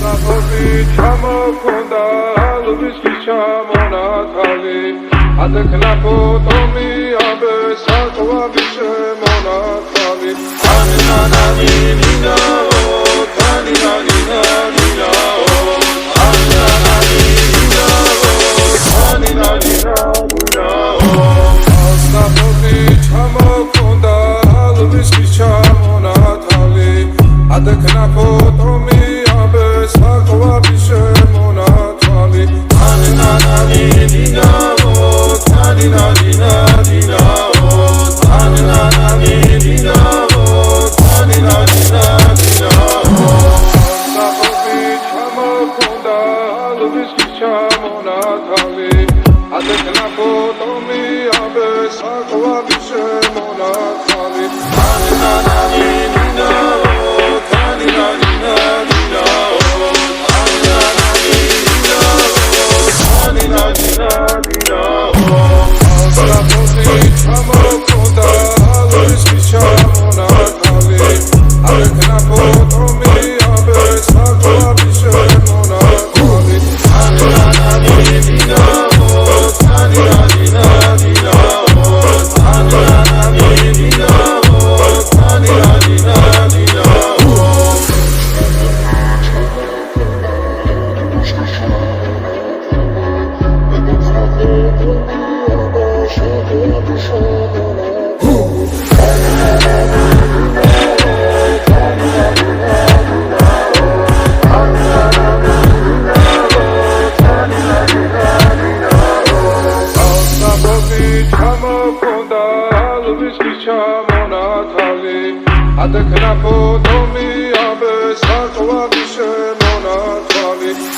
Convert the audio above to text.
Sapovi çamo konda alviski çamona tavi Adık napo tomi abe sakva vişe mona tavi Amina nami nina o tanina nina nina o. Amina nami nina o tanina nina nina o. Sapovi çamo konda alviski çamona Αντεκλαμπό το μία μπες, ακουάντησε ჩამოქონდა ლუბის ჩამონათალი ადეკნა ფოტომი აბე საყვავი შემონათალი